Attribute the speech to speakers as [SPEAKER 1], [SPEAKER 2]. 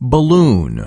[SPEAKER 1] balloon.